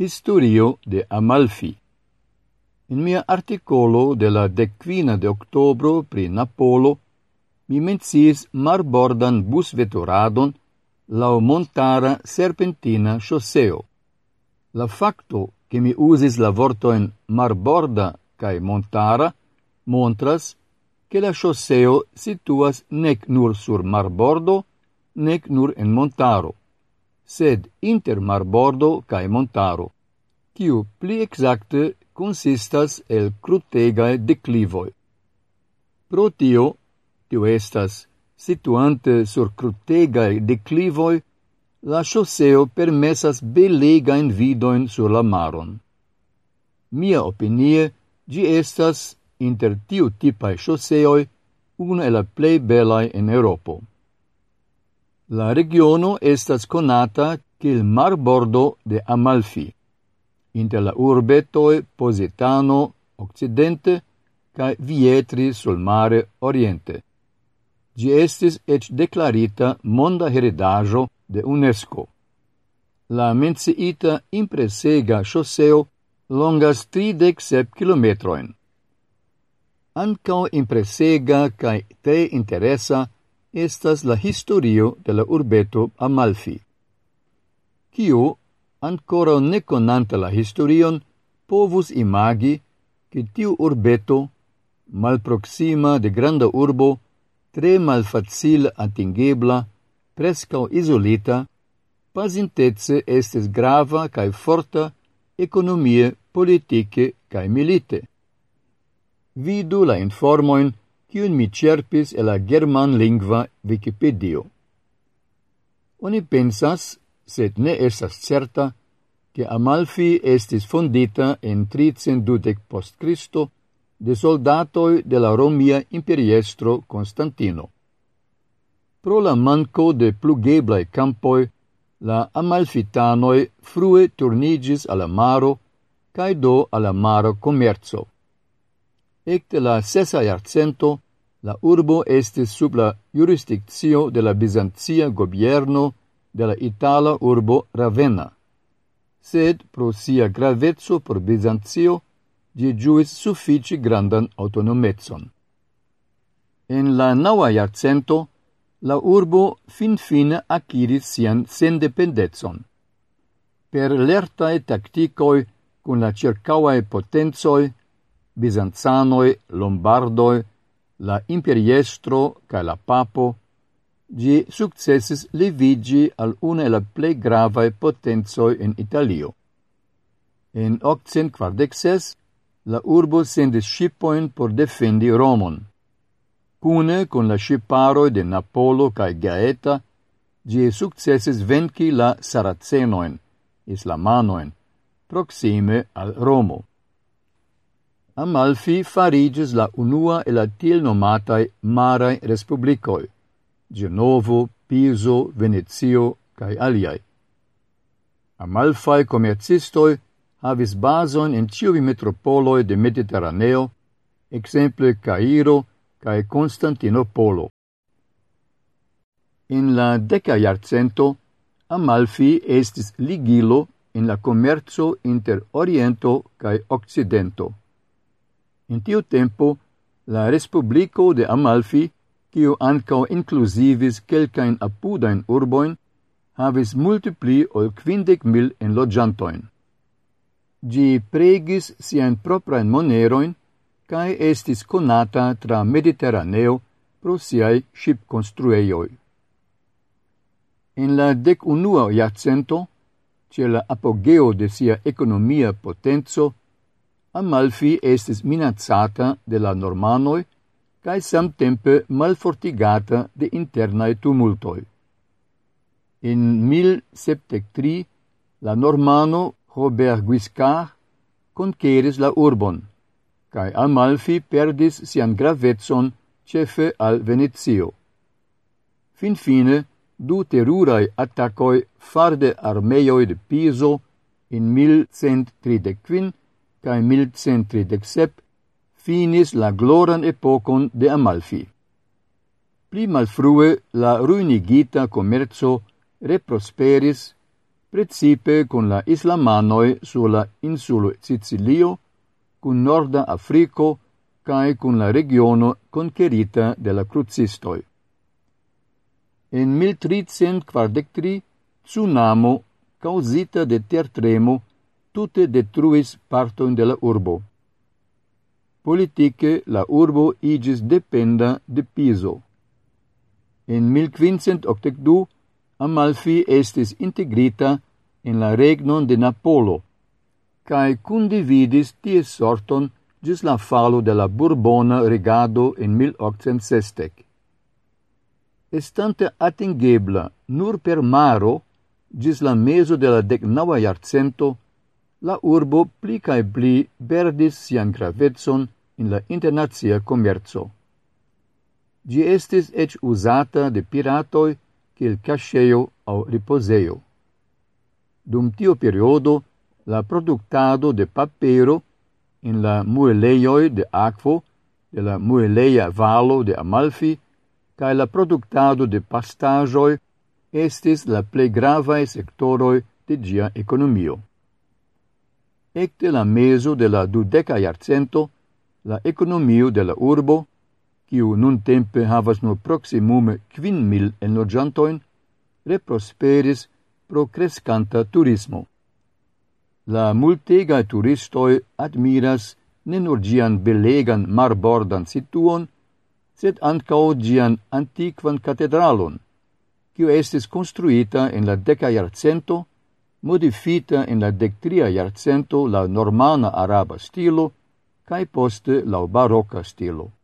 Historio de Amalfi. In mia articolo de la decquina de octobro pri Napolo, mi mencis marbordan bus vetoradon lau montara serpentina chosseo. La facto che mi usis la vortoin marborda cae montara montras che la chosseo situas nec nur sur marbordo, nec nur en montaro sed inter marbordo cae montaro, kiu pli exacte consistas el crutegae declivoi. Pro tio, tio estas, situante sur crutegae declivoi, la choseo permessas belegain vidoin sur la maron. Mia opinie, gi estas, inter tiu tipae choseoi, una e la plei belae in Europo. La regiono estas conata kiel marbordo de Amalfi, inter la urbetoj Positano occidente kaj Vietri sul mare oriente. Gi estis eĉ deklarita monda heredaĵo de UNESCO. La menciita impresega ŝoseo longas 37 kilometrojn. Ankaŭ impresega kaj te interesa estas la historio de la urbeto Amalfi, kiu, ancora ne conanta la historion, povus imagi che tiu urbeto, malproxima de granda urbo, tre malfacil atingebla, prescau isolita, pasintetse estes grava cae forta economie, politice cae milite. Vidu la informoin kiun mi cerpis e la germanlingva Wikipedia. Oni pensas, sed ne esas certa, che Amalfi estis fondita en 312 post Cristo de soldatoi de la Romia imperiestro Constantino. Pro la manco de plugeblai campoi, la Amalfitanoi frue turnigis alla maro, cae do alla maro commerzo. Ecte la sesa iarcento, la urbo estis sub la jurisdiccio de la Bizantia gobierno de la itala urbo Ravenna. Sed pro sia gravezzo por Bizantio, di giuis suffici grandan autonometson. En la naua iarcento, la urbo fin-fine aciris sian sendependezon. Per lertae tacticoi cun la circauae potenzoi Bizanzanoi, Lombardoi, la imperiestro ca la papo, gi successis levigi al una e la plei gravae potenzoi in Italio. In 1846 la urbo sendis shipoin por defendi Romon. Cune con la sciparoi de Napolo cae Gaeta, gi successis venci la Saracenoin, Islamanoin, proxime al Romo. Amalfi farigis la unua el la til nomatai marai respublicoi, Genovo, Piso, Venezio, cae aliai. Amalfai comercistoi havis bason in ciuvi metropoloi de Mediterraneo, exemple Cairo cae Constantinopolo. In la deca iarcento, Amalfi estis ligilo in la commerzo inter Oriento cae Occidento. In tiu tempo, la Respublico de Amalfi, kiu ancao inclusivis quelcain apudain urboin, havis multipli ol quindec mil enloggiantoin. Gi pregis sian proprain moneroin, cae estis conata tra Mediterraneo pro siai ship construeioi. In la dec unua iacento, ce la apogeo de sia economia potenzo, Amalfi estis minacata de la normanoi cae samtempe malfortigata de internae tumultoi. In 1073 la normano Robert Guiscard conqueris la urbon, cae Amalfi perdis sian gravetson cefe al Venezio. Fin fine, du terurai attacoi farde armeioi de Piso in 1135 cae 1137 finis la gloran epocon de Amalfi. Pli malfrue la ruinigita commerzo reprosperis principe con la islamanoi sur la insulo Sicilio, cun Norda Africo cae cun la regiono conquerita de la crucistoi. En 1343 tsunamo causita de tertremo tute detruis parton de la urbo. Politike la urbo igis dependa de Piso. En 1582 Amalfi estis integrita in la regnon de Napolo, cae condividis ties sorton gis la falo de la Bourbona regado in 1860. Estante atingebla nur per maro, gis la meso de la decnaua iarcento, la urbo pli cae pli perdis sian gravetson in la internazia commerzo. Gi estis ec usata de piratoi kiel casceio au riposeio. Dum tio periodo, la productado de papero in la mueleioi de aquo, de la mueleia valo de Amalfi, cae la productado de pastajoi estis la plei gravae sectoroi de gia economio ecte la meso de la dudeca iarcento, la economio de la urbo, quiu nun tempe havas nur proximume quin mil enlogiantoin, reprosperis pro crescanta turismo. La multega turistoi admiras ne nur gian belegan marbordan situon, sed ancao gian antiquan catedralon, quiu estis construita en la deca iarcento modifita in la dectria iarcento la normana araba stilo, cae poste la barocca stilo.